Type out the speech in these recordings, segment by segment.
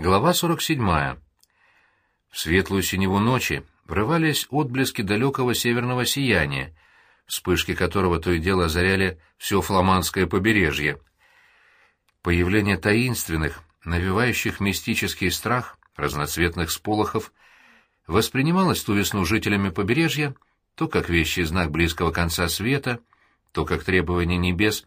Глава 47. В светлую синеву ночи врывались отблески далекого северного сияния, вспышки которого то и дело озаряли все фламандское побережье. Появление таинственных, навевающих мистический страх, разноцветных сполохов воспринималось ту весну жителями побережья то как вещий знак близкого конца света, то как требование небес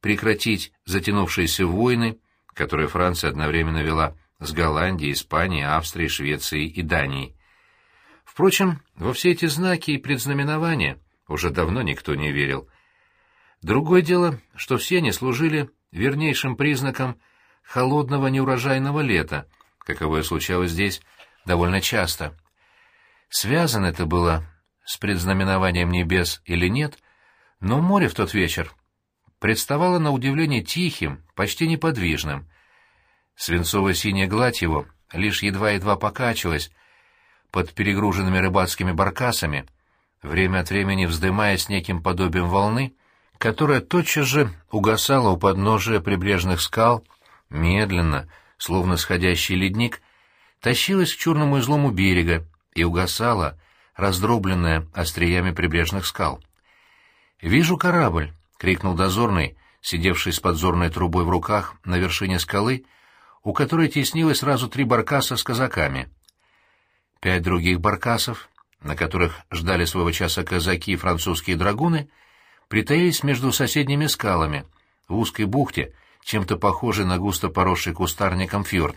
прекратить затянувшиеся войны, которые Франция одновременно вела с Голландией, Испанией, Австрией, Швецией и Данией. Впрочем, во все эти знаки и предзнаменования уже давно никто не верил. Другое дело, что все они служили вернейшим признаком холодного неурожайного лета, каковое случалось здесь довольно часто. Связано это было с предзнаменованием небес или нет, но море в тот вечер представало на удивление тихим, почти неподвижным — Свинцово-синяя гладь его лишь едва-едва покачивалась под перегруженными рыбацкими баркасами, время от времени вздымаясь неким подобием волны, которая тотчас же угасала у подножия прибрежных скал, медленно, словно сходящий ледник, тащилась к черному излому берега и угасала, раздробленная остриями прибрежных скал. «Вижу корабль!» — крикнул дозорный, сидевший с подзорной трубой в руках на вершине скалы — у которой теснилось сразу три баркаса с казаками. Пять других баркасов, на которых ждали своего часа казаки и французские драгуны, притаились между соседними скалами, в узкой бухте, чем-то похожей на густо поросший кустарником фьорд.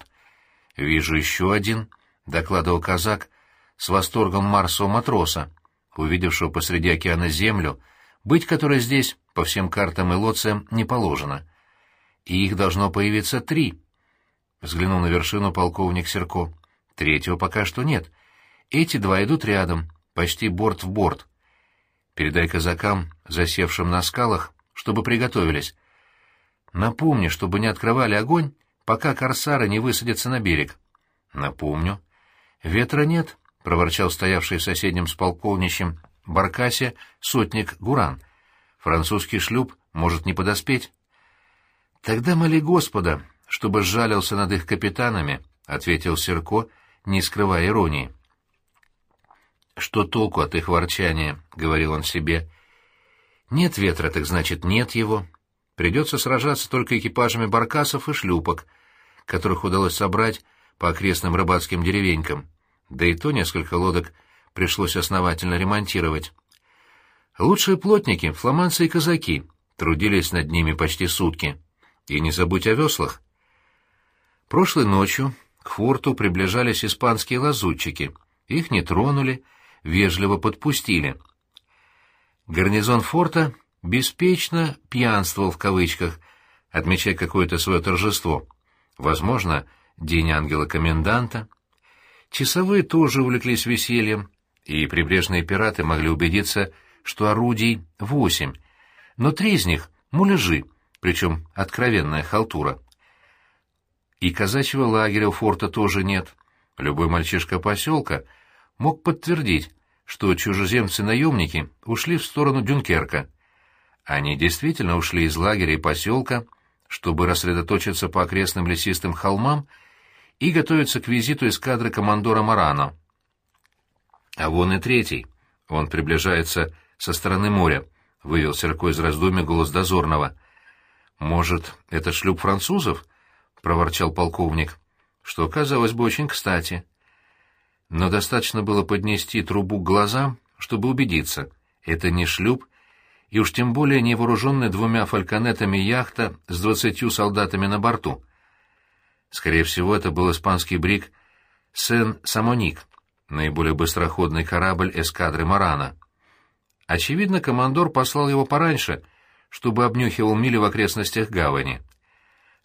«Вижу еще один», — докладывал казак с восторгом марсового матроса, увидевшего посреди океана землю, быть которой здесь, по всем картам и лоциям, не положено. И их должно появиться три —— взглянул на вершину полковник Серко. «Третьего пока что нет. Эти два идут рядом, почти борт в борт. Передай казакам, засевшим на скалах, чтобы приготовились. Напомни, чтобы не открывали огонь, пока корсары не высадятся на берег». «Напомню». «Ветра нет», — проворчал стоявший в соседнем с полковничем Баркасе сотник Гуран. «Французский шлюп может не подоспеть». «Тогда моли Господа, чтобы сжалился над их капитанами, — ответил Серко, не скрывая иронии. «Что толку от их ворчания?» — говорил он себе. «Нет ветра, так значит, нет его. Придется сражаться только экипажами баркасов и шлюпок, которых удалось собрать по окрестным рыбацким деревенькам, да и то несколько лодок пришлось основательно ремонтировать. Лучшие плотники, фламандцы и казаки, трудились над ними почти сутки. И не забудь о веслах. Прошлой ночью к форту приближались испанские лазутчики. Их не тронули, вежливо подпустили. Гарнизон форта беспечно пьянствовал в кавычках, отмечая какое-то свое торжество. Возможно, день ангела-коменданта. Часовые тоже увлеклись весельем, и прибрежные пираты могли убедиться, что орудий восемь, но три из них — муляжи, причем откровенная халтура. И казачьего лагеря у форта тоже нет. Любой мальчишка поселка мог подтвердить, что чужеземцы-наемники ушли в сторону Дюнкерка. Они действительно ушли из лагеря и поселка, чтобы рассредоточиться по окрестным лесистым холмам и готовиться к визиту эскадры командора Марано. А вон и третий. Он приближается со стороны моря, — вывел Серко из раздумья голос дозорного. Может, это шлюп французов? — проворчал полковник, — что казалось бы очень кстати. Но достаточно было поднести трубу к глазам, чтобы убедиться, это не шлюп, и уж тем более не вооруженная двумя фальконетами яхта с двадцатью солдатами на борту. Скорее всего, это был испанский бриг «Сен-Самоник», наиболее быстроходный корабль эскадры «Марана». Очевидно, командор послал его пораньше, чтобы обнюхивал мили в окрестностях гавани.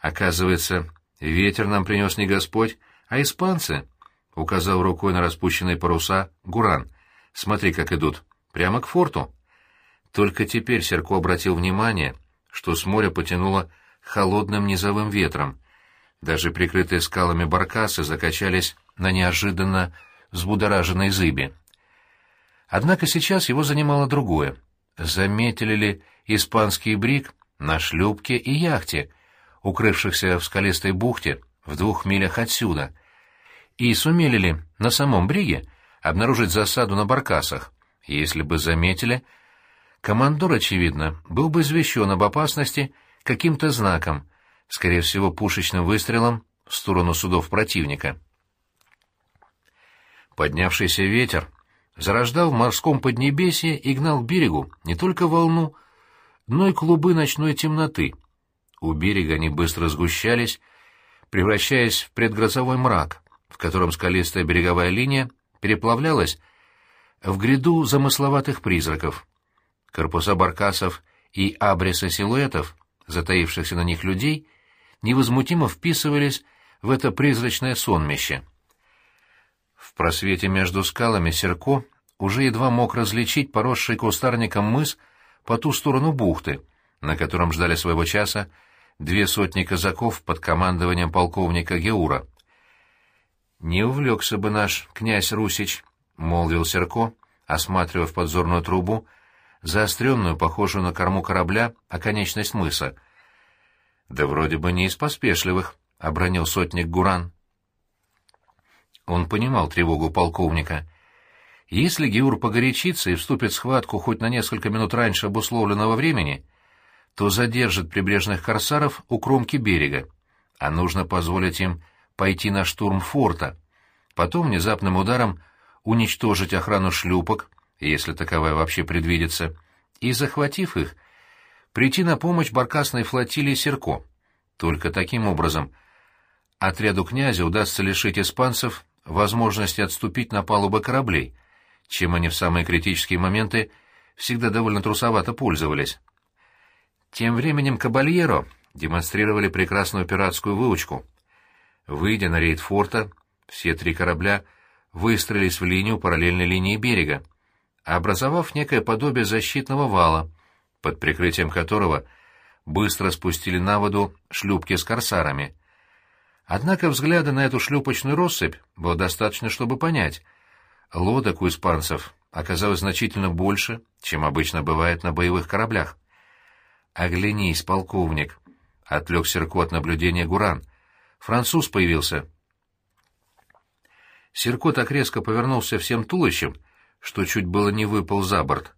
Оказывается, ветер нам принес не Господь, а испанцы, — указал рукой на распущенные паруса Гуран. Смотри, как идут. Прямо к форту. Только теперь Серко обратил внимание, что с моря потянуло холодным низовым ветром. Даже прикрытые скалами баркасы закачались на неожиданно взбудораженной зыбе. Однако сейчас его занимало другое. Заметили ли испанский брик на шлюпке и яхте, укрывшихся в скалистой бухте в двух милях отсюда. И сумели ли на самом бриге обнаружить засаду на баркасах? Если бы заметили, командор, очевидно, был бы извещен об опасности каким-то знаком, скорее всего, пушечным выстрелом в сторону судов противника. Поднявшийся ветер зарождал в морском поднебесье и гнал к берегу не только волну, но и клубы ночной темноты. У берега они быстро сгущались, превращаясь в предгрозовой мрак, в котором скалистая береговая линия переплавлялась в гряду замысловатых призраков. Корпуса баркасов и абрисы силуэтов, затаившихся на них людей, невозмутимо вписывались в это призрачное сонмище. В просвете между скалами Серко уже едва мог различить поросший кустарником мыс по ту сторону бухты, на котором ждали своего часа две сотни казаков под командованием полковника Геура. «Не увлекся бы наш князь Русич», — молвил Серко, осматривая в подзорную трубу заостренную, похожую на корму корабля, оконечность мыса. «Да вроде бы не из поспешливых», — обронил сотник Гуран. Он понимал тревогу полковника. Если Геур погорячится и вступит в схватку хоть на несколько минут раньше обусловленного времени, то задержит прибрежных корсаров у кромки берега, а нужно позволить им пойти на штурм форта, потом внезапным ударом уничтожить охрану шлюпок, если таковая вообще предвидится, и, захватив их, прийти на помощь баркасной флотилии Серко. Только таким образом отряду князя удастся лишить испанцев возможности отступить на палубы кораблей, чем они в самые критические моменты всегда довольно трусовато пользовались. Тем временем Кабальеро демонстрировали прекрасную пиратскую выучку. Выйдя на рейд форта, все три корабля выстроились в линию параллельной линии берега, образовав некое подобие защитного вала, под прикрытием которого быстро спустили на воду шлюпки с корсарами. Однако взгляда на эту шлюпочную россыпь было достаточно, чтобы понять. Лодок у испанцев оказалось значительно больше, чем обычно бывает на боевых кораблях. «Оглянись, полковник!» — отвлек Серко от наблюдения Гуран. «Француз появился». Серко так резко повернулся всем туловищем, что чуть было не выпал за борт.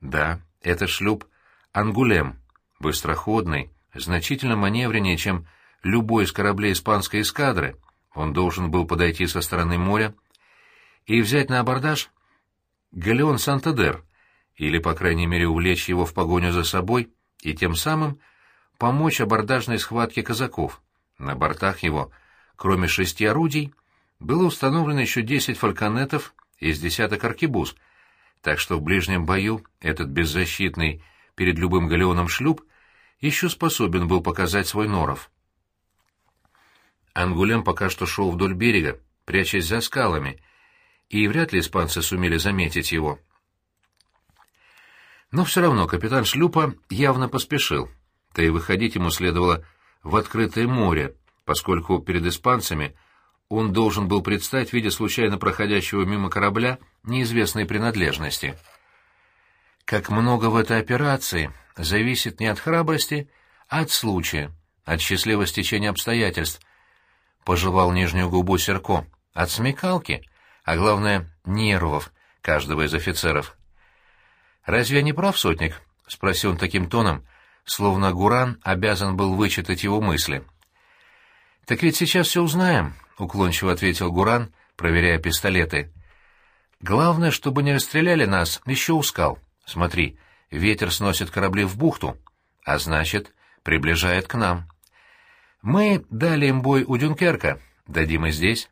Да, это шлюп «Ангулем», быстроходный, значительно маневреннее, чем любой из кораблей испанской эскадры. Он должен был подойти со стороны моря и взять на абордаж галеон «Сантадер», или, по крайней мере, увлечь его в погоню за собой — и тем самым помочь абордажной схватке казаков. На бортах его, кроме шести орудий, было установлено еще десять фальконетов из десяток аркебуз, так что в ближнем бою этот беззащитный перед любым галеоном шлюп еще способен был показать свой норов. Ангулем пока что шел вдоль берега, прячась за скалами, и вряд ли испанцы сумели заметить его. Но все равно капитан шлюпа явно поспешил, да и выходить ему следовало в открытое море, поскольку перед испанцами он должен был предстать в виде случайно проходящего мимо корабля неизвестной принадлежности. Как много в этой операции зависит не от храбрости, а от случая, от счастливого стечения обстоятельств, пожевал нижнюю губу Серко, от смекалки, а главное, нервов каждого из офицеров. «Разве я не прав, сотник?» — спросил он таким тоном, словно Гуран обязан был вычитать его мысли. «Так ведь сейчас все узнаем», — уклончиво ответил Гуран, проверяя пистолеты. «Главное, чтобы не расстреляли нас еще у скал. Смотри, ветер сносит корабли в бухту, а значит, приближает к нам. Мы дали им бой у Дюнкерка, дадим и здесь».